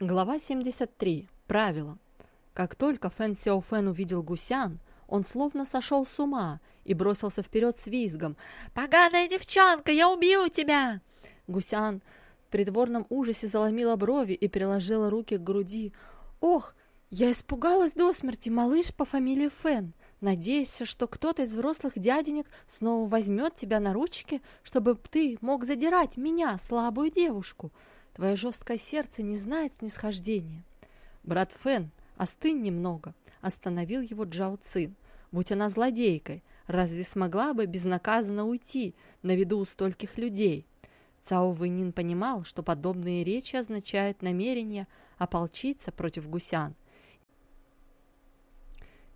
Глава 73. Правило. Как только Фэн Сяо Фэн увидел гусян, он словно сошел с ума и бросился вперед с визгом. «Поганая девчонка, я убью тебя!» Гусян в придворном ужасе заломила брови и приложила руки к груди. «Ох, я испугалась до смерти, малыш по фамилии Фэн. Надеюсь, что кто-то из взрослых дяденек снова возьмет тебя на ручки, чтобы ты мог задирать меня, слабую девушку». Твое жесткое сердце не знает снисхождения. Брат Фэн, остынь немного, остановил его Джао Цин. Будь она злодейкой, разве смогла бы безнаказанно уйти на виду у стольких людей? Цао Вэнин понимал, что подобные речи означают намерение ополчиться против гусян.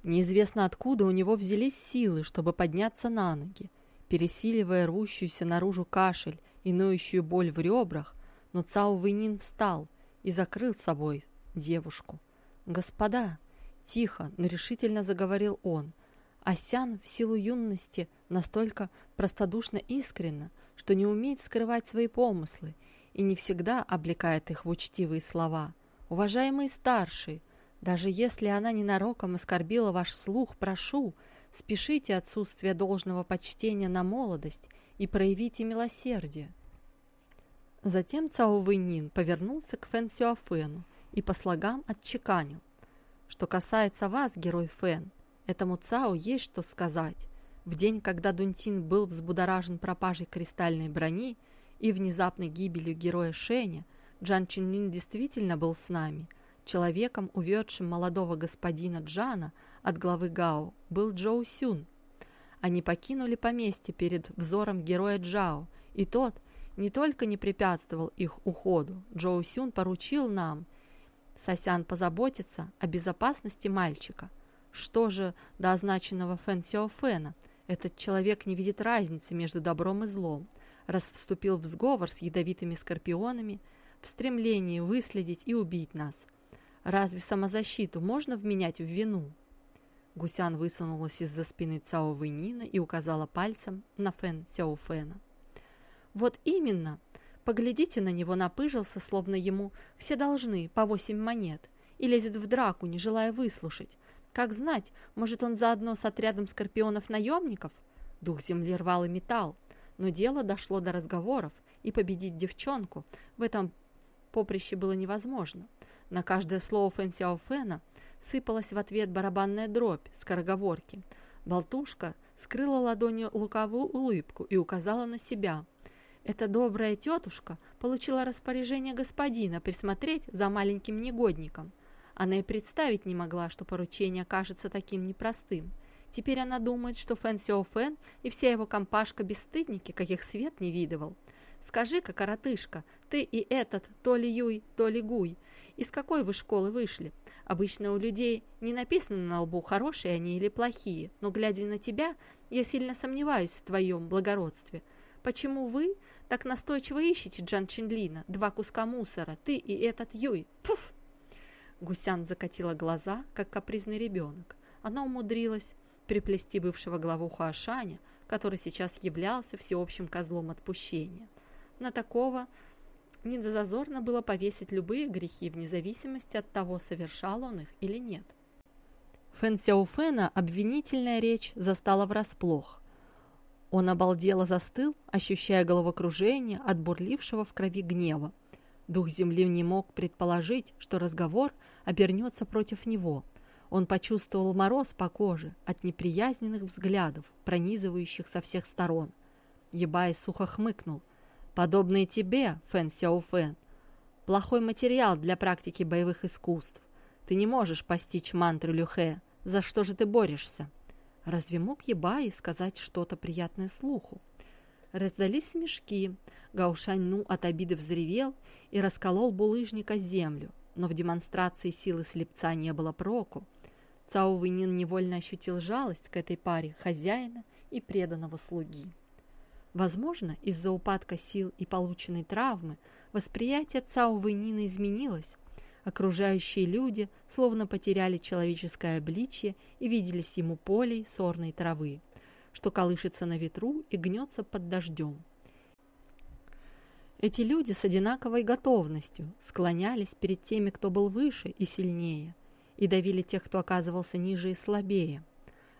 Неизвестно откуда у него взялись силы, чтобы подняться на ноги. Пересиливая рвущуюся наружу кашель и ноющую боль в ребрах, но Цао Вэнин встал и закрыл собой девушку. «Господа!» — тихо, но решительно заговорил он. Асян в силу юности настолько простодушно искренно, что не умеет скрывать свои помыслы и не всегда облекает их в учтивые слова. «Уважаемые старшие, даже если она ненароком оскорбила ваш слух, прошу, спешите отсутствие должного почтения на молодость и проявите милосердие». Затем Цао Вэнин повернулся к Фэн Сюафэну и по слогам отчеканил. Что касается вас, герой Фэн, этому Цао есть что сказать. В день, когда Дунтин был взбудоражен пропажей кристальной брони и внезапной гибелью героя Шеня, Джан Чинлин действительно был с нами. Человеком, уведшим молодого господина Джана от главы Гао, был Джоу Сюн. Они покинули поместье перед взором героя Джао, и тот – не только не препятствовал их уходу, Джоу Сюн поручил нам, Сосян, позаботиться о безопасности мальчика. Что же до означенного Фэн Сяо Фэна? Этот человек не видит разницы между добром и злом, раз вступил в сговор с ядовитыми скорпионами в стремлении выследить и убить нас. Разве самозащиту можно вменять в вину? Гусян высунулась из-за спины Цао Вэнина и указала пальцем на Фэн Сяо Фэна. Вот именно. Поглядите на него, напыжился, словно ему все должны по восемь монет, и лезет в драку, не желая выслушать. Как знать, может он заодно с отрядом скорпионов-наемников? Дух земли рвал и металл, но дело дошло до разговоров, и победить девчонку в этом поприще было невозможно. На каждое слово Фэн Сяо Фэна сыпалась в ответ барабанная дробь, скороговорки. Болтушка скрыла ладонью лукавую улыбку и указала на себя – эта добрая тетушка получила распоряжение господина присмотреть за маленьким негодником. Она и представить не могла, что поручение кажется таким непростым. Теперь она думает, что Фэн Сяо Фэн и вся его компашка бесстыдники, каких свет не видывал. Скажи-ка, коротышка, ты и этот то ли Юй, то ли Гуй, из какой вы школы вышли? Обычно у людей не написано на лбу, хорошие они или плохие, но, глядя на тебя, я сильно сомневаюсь в твоем благородстве. Почему вы так настойчиво ищете Джан Чинлина? Два куска мусора, ты и этот Юй. Пуф!» Гусян закатила глаза, как капризный ребенок. Она умудрилась приплести бывшего главу Хуашаня, который сейчас являлся всеобщим козлом отпущения. На такого недозазорно было повесить любые грехи, вне зависимости от того, совершал он их или нет. Фэн Сяофэна обвинительная речь застала врасплох. Он обалдело застыл, ощущая головокружение от бурлившего в крови гнева. Дух земли не мог предположить, что разговор обернется против него. Он почувствовал мороз по коже от неприязненных взглядов, пронизывающих со всех сторон. Ебай сухо хмыкнул. «Подобные тебе, Фэн Сяо Фэн, плохой материал для практики боевых искусств. Ты не можешь постичь мантру Люхэ. За что же ты борешься?» Разве мог Ебаи сказать что-то приятное слуху? Раздались смешки. Гаушань-Ну от обиды взревел и расколол булыжника землю, но в демонстрации силы слепца не было проку. Цао Вэнин невольно ощутил жалость к этой паре хозяина и преданного слуги. Возможно, из-за упадка сил и полученной травмы восприятие Цао Вэнина изменилось, Окружающие люди словно потеряли человеческое обличье и виделись ему полей сорной травы, что колышется на ветру и гнется под дождем. Эти люди с одинаковой готовностью склонялись перед теми, кто был выше и сильнее, и давили тех, кто оказывался ниже и слабее.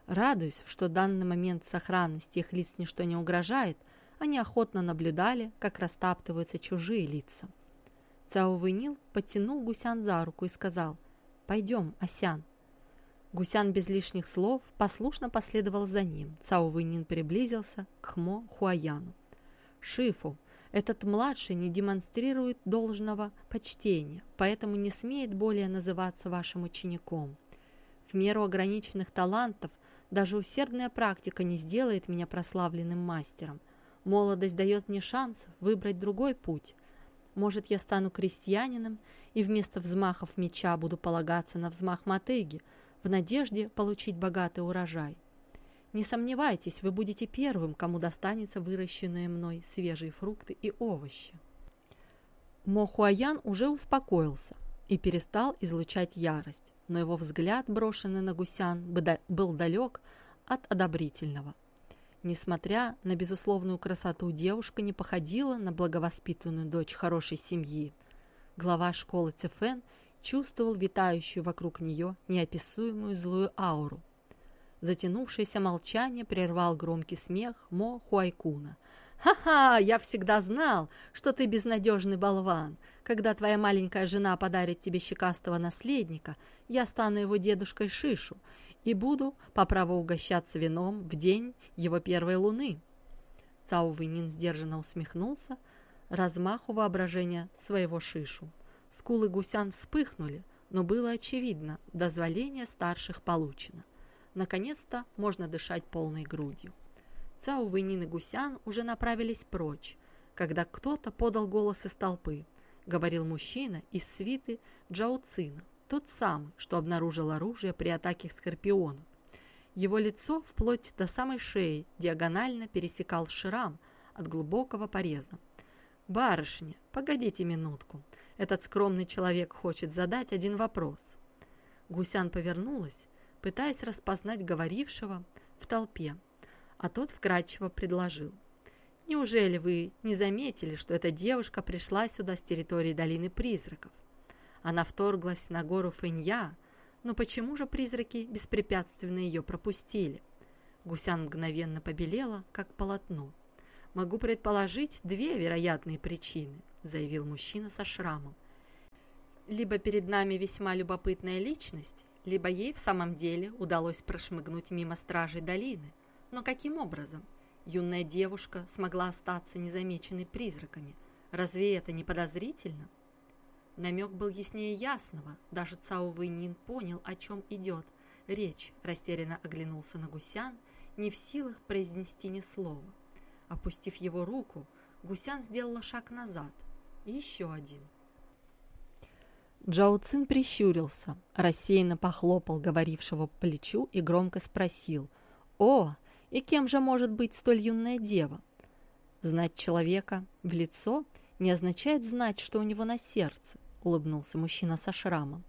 Радуясь, что данный момент сохранности их лиц ничто не угрожает, они охотно наблюдали, как растаптываются чужие лица. Цао Вэнил потянул Гусян за руку и сказал «Пойдем, Асян». Гусян без лишних слов послушно последовал за ним. Цао Вэнин приблизился к Хмо Хуаяну. «Шифу, этот младший не демонстрирует должного почтения, поэтому не смеет более называться вашим учеником. В меру ограниченных талантов даже усердная практика не сделает меня прославленным мастером – Молодость дает мне шанс выбрать другой путь. Может, я стану крестьянином и вместо взмахов меча буду полагаться на взмах мотыги в надежде получить богатый урожай. Не сомневайтесь, вы будете первым, кому достанется выращенные мной свежие фрукты и овощи. Мохуаян уже успокоился и перестал излучать ярость, но его взгляд, брошенный на гусян, был далек от одобрительного. Несмотря на безусловную красоту, девушка не походила на благовоспитанную дочь хорошей семьи. Глава школы Цефен чувствовал витающую вокруг нее неописуемую злую ауру. Затянувшееся молчание прервал громкий смех Мо Хуайкуна. «Ха-ха! Я всегда знал, что ты безнадежный болван. Когда твоя маленькая жена подарит тебе щекастого наследника, я стану его дедушкой Шишу и буду по праву угощаться вином в день его первой луны». Цао Вэнин сдержанно усмехнулся размаху воображения своего Шишу. Скулы гусян вспыхнули, но было очевидно, дозволение старших получено. Наконец-то можно дышать полной грудью. Цао Вэнин и Гусян уже направились прочь, когда кто-то подал голос из толпы. Говорил мужчина из свиты Джао Цина, тот самый, что обнаружил оружие при атаке скорпионов. Его лицо вплоть до самой шеи диагонально пересекал шрам от глубокого пореза. «Барышня, погодите минутку. Этот скромный человек хочет задать один вопрос». Гусян повернулась, пытаясь распознать говорившего в толпе, а тот вкратчиво предложил. «Неужели вы не заметили, что эта девушка пришла сюда с территории Долины Призраков? Она вторглась на гору Фэнья, но почему же призраки беспрепятственно ее пропустили? Гусян мгновенно побелела, как полотно. «Могу предположить две вероятные причины», — заявил мужчина со шрамом. «Либо перед нами весьма любопытная личность, либо ей в самом деле удалось прошмыгнуть мимо стражей долины. Но каким образом? Юная девушка смогла остаться незамеченной призраками. Разве это не подозрительно?» Намек был яснее ясного. Даже Цао Вэйнин понял, о чем идет. Речь растерянно оглянулся на Гусян, не в силах произнести ни слова. Опустив его руку, Гусян сделала шаг назад. еще один. Джао Цин прищурился, рассеянно похлопал говорившего по плечу и громко спросил. «О, и кем же может быть столь юная дева?» Знать человека в лицо не означает знать, что у него на сердце улыбнулся мужчина со шрамом.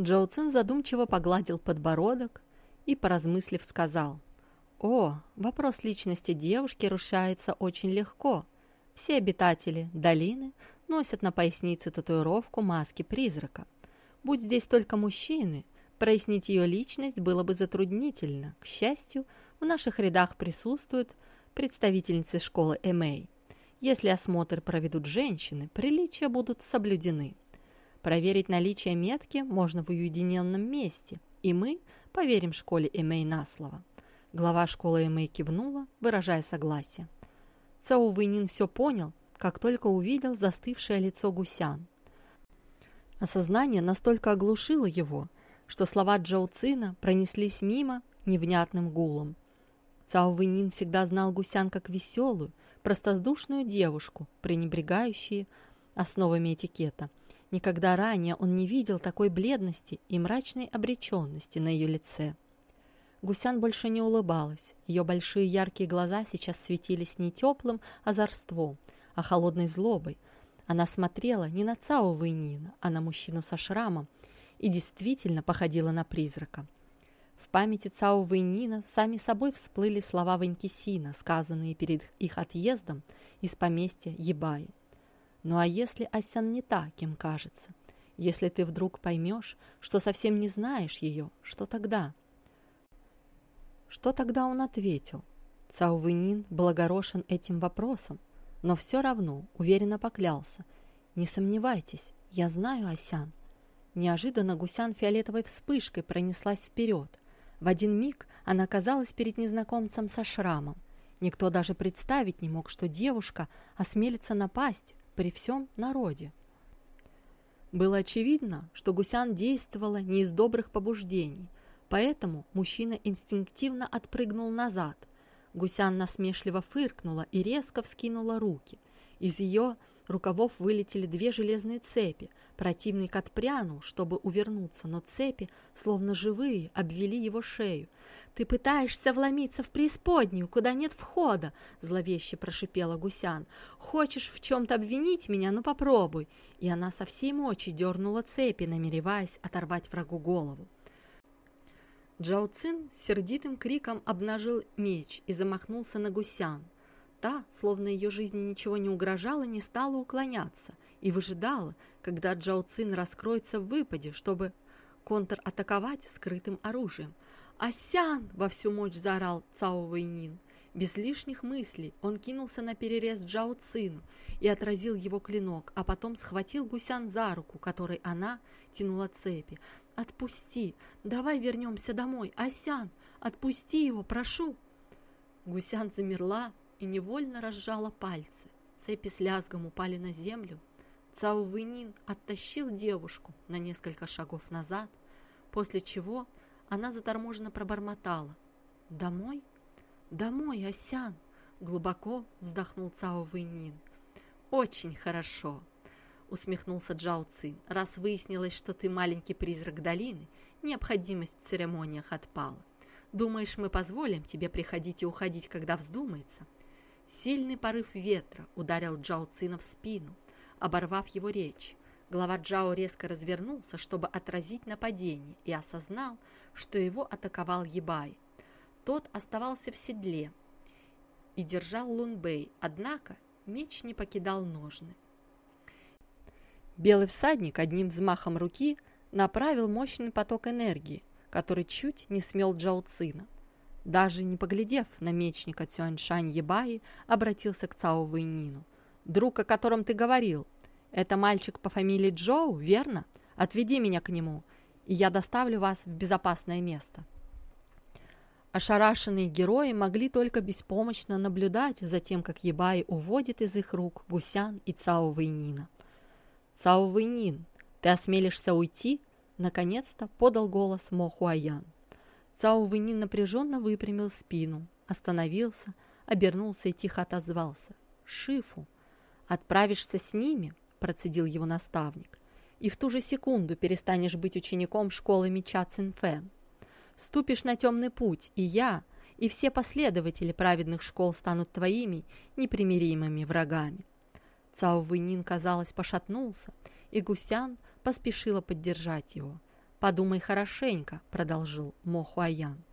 Джоу задумчиво погладил подбородок и, поразмыслив, сказал, «О, вопрос личности девушки решается очень легко. Все обитатели долины носят на пояснице татуировку маски призрака. Будь здесь только мужчины, прояснить ее личность было бы затруднительно. К счастью, в наших рядах присутствуют представительницы школы Эмэй. Если осмотр проведут женщины, приличия будут соблюдены. Проверить наличие метки можно в уединенном месте, и мы поверим школе Эмей на слово. Глава школы Эмей кивнула, выражая согласие. Цао Вэнин все понял, как только увидел застывшее лицо гусян. Осознание настолько оглушило его, что слова Джоу Цина пронеслись мимо невнятным гулом. Цао Вэнин всегда знал гусян как веселую, простодушную девушку, пренебрегающую основами этикета. Никогда ранее он не видел такой бледности и мрачной обреченности на ее лице. Гусян больше не улыбалась. Ее большие яркие глаза сейчас светились не теплым озорством, а холодной злобой. Она смотрела не на Цао Вэйнина, а на мужчину со шрамом и действительно походила на призрака. В памяти Цао Вэйнина сами собой всплыли слова Ванькисина, сказанные перед их отъездом из поместья Ебаи. Ну а если Асян не та, кем кажется? Если ты вдруг поймешь, что совсем не знаешь ее, что тогда? Что тогда он ответил? Цао Вэнин был огорошен этим вопросом, но все равно уверенно поклялся. «Не сомневайтесь, я знаю Асян». Неожиданно Гусян фиолетовой вспышкой пронеслась вперед. В один миг она оказалась перед незнакомцем со шрамом. Никто даже представить не мог, что девушка осмелится напасть при всем народе. Было очевидно, что Гусян действовала не из добрых побуждений, поэтому мужчина инстинктивно отпрыгнул назад. Гусян насмешливо фыркнула и резко вскинула руки. Из ее рукавов вылетели две железные цепи. Противник отпрянул, чтобы увернуться, но цепи, словно живые, обвели его шею. «Ты пытаешься вломиться в преисподнюю, куда нет входа!» — зловеще прошипела Гусян. «Хочешь в чем-то обвинить меня? Ну попробуй!» И она со всей мочи дернула цепи, намереваясь оторвать врагу голову. Джао Цин с сердитым криком обнажил меч и замахнулся на Гусян. Та, словно ее жизни ничего не угрожало, не стала уклоняться и выжидала, когда Джао Цин раскроется в выпаде, чтобы контратаковать скрытым оружием. «Асян!» — во всю мощь заорал Цао Вэйнин. Без лишних мыслей он кинулся на перерез Джао Цину и отразил его клинок, а потом схватил Гусян за руку, которой она тянула цепи. «Отпусти! Давай вернемся домой! Асян! Отпусти его, прошу!» Гусян замерла, и невольно разжала пальцы. Цепи с лязгом упали на землю. Цао Вэнин оттащил девушку на несколько шагов назад, после чего она заторможенно пробормотала. «Домой? Домой, Асян!» Глубоко вздохнул Цао Вэнин. «Очень хорошо!» усмехнулся Джао Цин. «Раз выяснилось, что ты маленький призрак долины, необходимость в церемониях отпала. Думаешь, мы позволим тебе приходить и уходить, когда вздумается? Сильный порыв ветра ударил Джао Цина в спину, оборвав его речь. Глава Джао резко развернулся, чтобы отразить нападение, и осознал, что его атаковал Ебай. Тот оставался в седле и держал Лунбэй, однако меч не покидал ножны. Белый всадник одним взмахом руки направил мощный поток энергии, который чуть не смел Джао Цина. Даже не поглядев на мечника Цюаньшань Ебаи, обратился к Цао Вэйнину. «Друг, о котором ты говорил, это мальчик по фамилии Джоу, верно? Отведи меня к нему, и я доставлю вас в безопасное место». Ошарашенные герои могли только беспомощно наблюдать за тем, как Ебай уводит из их рук Гусян и Цао Вэйнина. «Цао Вэйнин, ты осмелишься уйти?» Наконец-то подал голос Мо Хуаян. Цао Вэнин напряженно выпрямил спину, остановился, обернулся и тихо отозвался. «Шифу, отправишься с ними?» – процедил его наставник. «И в ту же секунду перестанешь быть учеником школы меча Цинфэн. Ступишь на темный путь, и я, и все последователи праведных школ станут твоими непримиримыми врагами». Цао Вэнин, казалось, пошатнулся, и Гусян поспешила поддержать его – «Подумай хорошенько», — продолжил Мо Хуаян.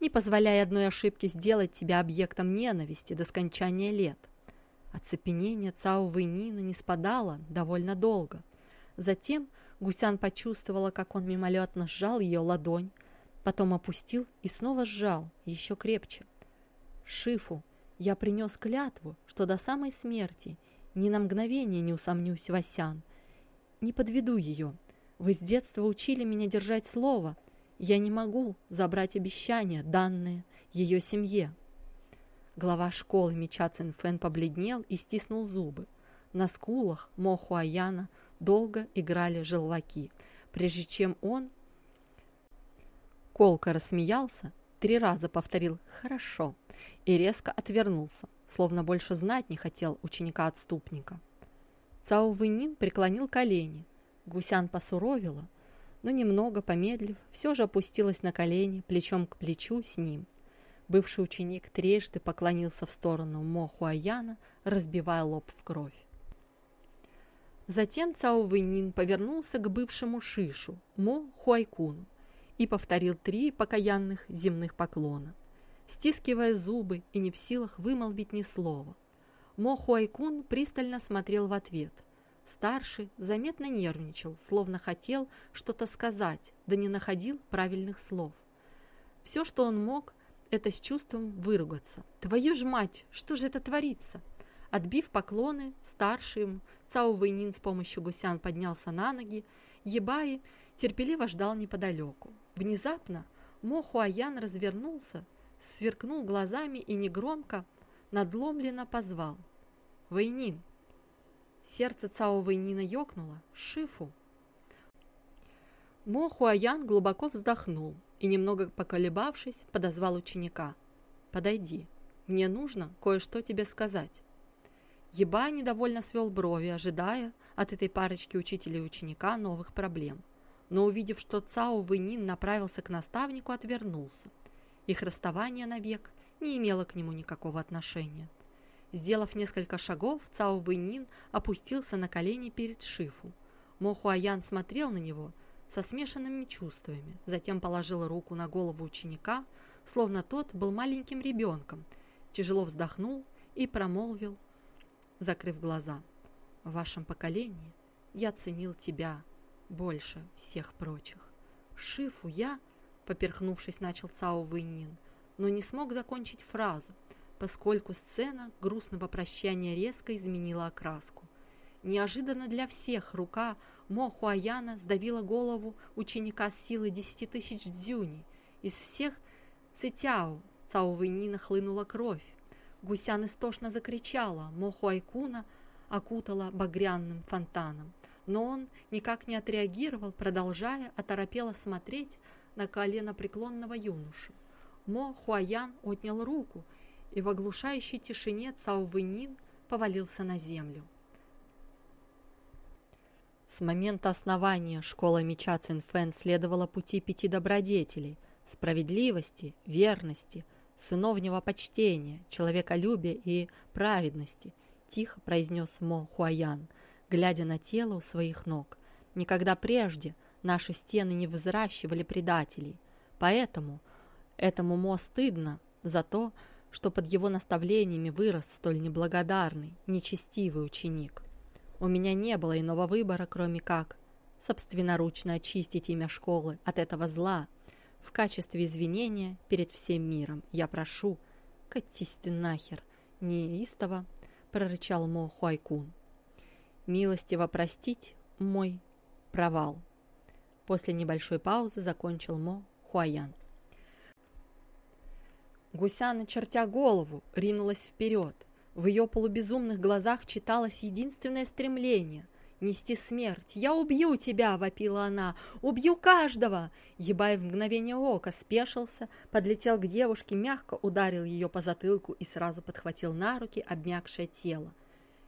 «Не позволяй одной ошибке сделать тебя объектом ненависти до скончания лет». Оцепенение Цао Вэнина не спадало довольно долго. Затем Гусян почувствовала, как он мимолетно сжал ее ладонь, потом опустил и снова сжал, еще крепче. «Шифу, я принес клятву, что до самой смерти ни на мгновение не усомнюсь в Асян. Не подведу ее, вы с детства учили меня держать слово. Я не могу забрать обещания, данные ее семье». Глава школы меча Цинфэн побледнел и стиснул зубы. На скулах Мохуаяна долго играли желваки, прежде чем он колко рассмеялся, три раза повторил «хорошо» и резко отвернулся, словно больше знать не хотел ученика-отступника. Цао Вэнин преклонил колени, Гусян посуровила, но немного помедлив, все же опустилась на колени, плечом к плечу с ним. Бывший ученик трижды поклонился в сторону Мо Хуаяна, разбивая лоб в кровь. Затем Цао Вэньнин повернулся к бывшему Шишу, Мо Хуайкуну, и повторил три покаянных земных поклона, стискивая зубы и не в силах вымолвить ни слова. Мо Хуайкун пристально смотрел в ответ. Старший заметно нервничал, словно хотел что-то сказать, да не находил правильных слов. Все, что он мог, это с чувством выругаться. «Твою ж мать, что же это творится?» Отбив поклоны, старшим Цао Вэйнин с помощью гусян поднялся на ноги, Ебаи терпеливо ждал неподалеку. Внезапно Мо Хуаян развернулся, сверкнул глазами и негромко, надломленно позвал. «Вэйнин!» Сердце Цао Вэйнина ёкнуло. «Шифу!» Мо Хуаян глубоко вздохнул и, немного поколебавшись, подозвал ученика. «Подойди, мне нужно кое-что тебе сказать». Еба недовольно свел брови, ожидая от этой парочки учителя и ученика новых проблем. Но увидев, что Цао Вэнин направился к наставнику, отвернулся. Их расставание навек не имело к нему никакого отношения. Сделав несколько шагов, Цао Вэнин опустился на колени перед Шифу. Мо Хуаян смотрел на него со смешанными чувствами, затем положил руку на голову ученика, словно тот был маленьким ребенком, тяжело вздохнул и промолвил закрыв глаза. В вашем поколении я ценил тебя больше всех прочих. Шифу я, поперхнувшись, начал Цао Вэйнин, но не смог закончить фразу, поскольку сцена грустного прощания резко изменила окраску. Неожиданно для всех рука Мо Хуаяна сдавила голову ученика с силой десяти тысяч дзюней. Из всех цитяо Цао Вэйнина хлынула кровь. Гусян истошно закричала, Мохуайкуна окутала багряным фонтаном. Но он никак не отреагировал, продолжая оторопело смотреть на колено преклонного юношу. Мо Хуаян отнял руку, и в оглушающей тишине Цао Вэнин повалился на землю. С момента основания школа меча Цинфэн следовала пути пяти добродетелей – справедливости, верности – сыновнего почтения, человеколюбия и праведности», – тихо произнес Мо Хуаян, глядя на тело у своих ног. «Никогда прежде наши стены не взращивали предателей, поэтому этому Мо стыдно за то, что под его наставлениями вырос столь неблагодарный, нечестивый ученик. У меня не было иного выбора, кроме как собственноручно очистить имя школы от этого зла, в качестве извинения перед всем миром я прошу, катись ты нахер, неистово, прорычал Мо Хуайкун. Милостиво простить мой провал. После небольшой паузы закончил Мо Хуаян. Гусяна, чертя голову, ринулась вперед. В ее полубезумных глазах читалось единственное стремление – нести смерть. «Я убью тебя!» – вопила она. «Убью каждого!» Ебай в мгновение ока спешился, подлетел к девушке, мягко ударил ее по затылку и сразу подхватил на руки обмякшее тело.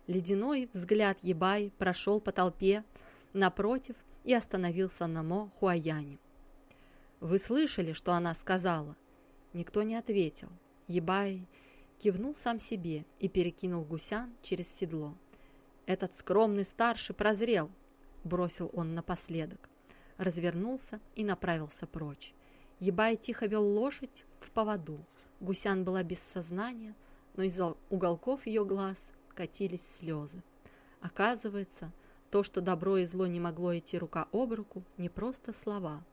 Ледяной взгляд Ебай прошел по толпе напротив и остановился на Мо Хуаяне. «Вы слышали, что она сказала?» Никто не ответил. Ебай кивнул сам себе и перекинул гусян через седло. Этот скромный старший прозрел, бросил он напоследок. Развернулся и направился прочь. Ебай тихо вел лошадь в поводу. Гусян была без сознания, но из уголков ее глаз катились слезы. Оказывается, то, что добро и зло не могло идти рука об руку, не просто слова.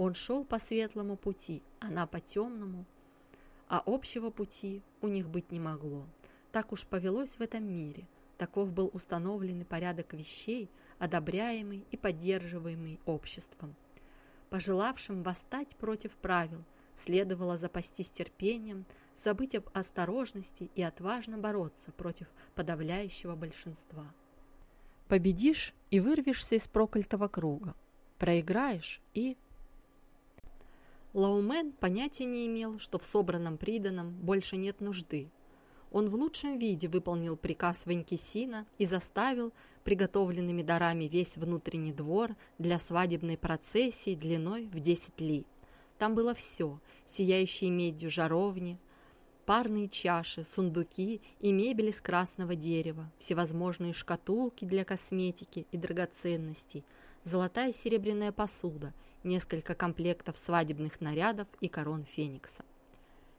Он шел по светлому пути, она по темному, а общего пути у них быть не могло. Так уж повелось в этом мире – Таков был установленный порядок вещей, одобряемый и поддерживаемый обществом. Пожелавшим восстать против правил следовало запастись терпением, забыть об осторожности и отважно бороться против подавляющего большинства. Победишь и вырвешься из проклятого круга. Проиграешь и... Лаумен понятия не имел, что в собранном приданом больше нет нужды, он в лучшем виде выполнил приказ Ванькисина и заставил приготовленными дарами весь внутренний двор для свадебной процессии длиной в 10 ли. Там было все – сияющие медью жаровни, парные чаши, сундуки и мебель из красного дерева, всевозможные шкатулки для косметики и драгоценностей, золотая и серебряная посуда несколько комплектов свадебных нарядов и корон феникса.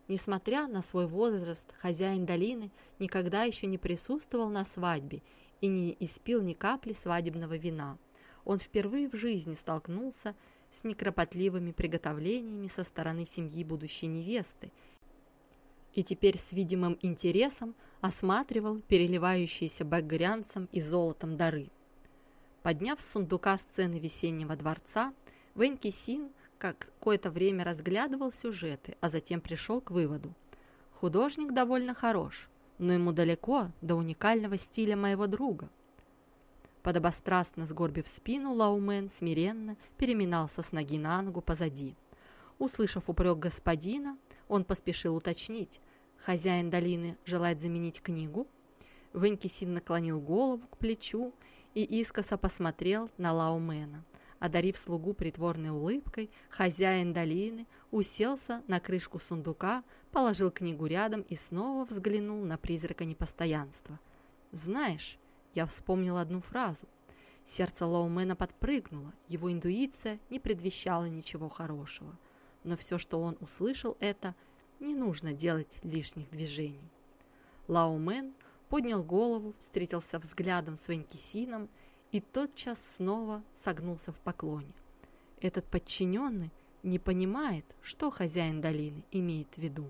Несмотря на свой возраст, хозяин долины никогда еще не присутствовал на свадьбе и не испил ни капли свадебного вина. Он впервые в жизни столкнулся с некропотливыми приготовлениями со стороны семьи будущей невесты и теперь с видимым интересом осматривал переливающиеся багрянцем и золотом дары. Подняв с сундука сцены весеннего дворца, Венки Син какое-то время разглядывал сюжеты, а затем пришел к выводу. Художник довольно хорош, но ему далеко до уникального стиля моего друга. Подобострастно сгорбив спину, Лаумен смиренно переминался с ноги на ногу позади. Услышав упрек господина, он поспешил уточнить. Хозяин долины желает заменить книгу? Венкисин наклонил голову к плечу и искоса посмотрел на Лаумена. Одарив слугу притворной улыбкой, хозяин долины уселся на крышку сундука, положил книгу рядом и снова взглянул на призрака непостоянства. «Знаешь, я вспомнил одну фразу. Сердце Лоумена подпрыгнуло, его интуиция не предвещала ничего хорошего но все, что он услышал, это «не нужно делать лишних движений». Лао Мэн поднял голову, встретился взглядом с Венкисином и тотчас снова согнулся в поклоне. Этот подчиненный не понимает, что хозяин долины имеет в виду.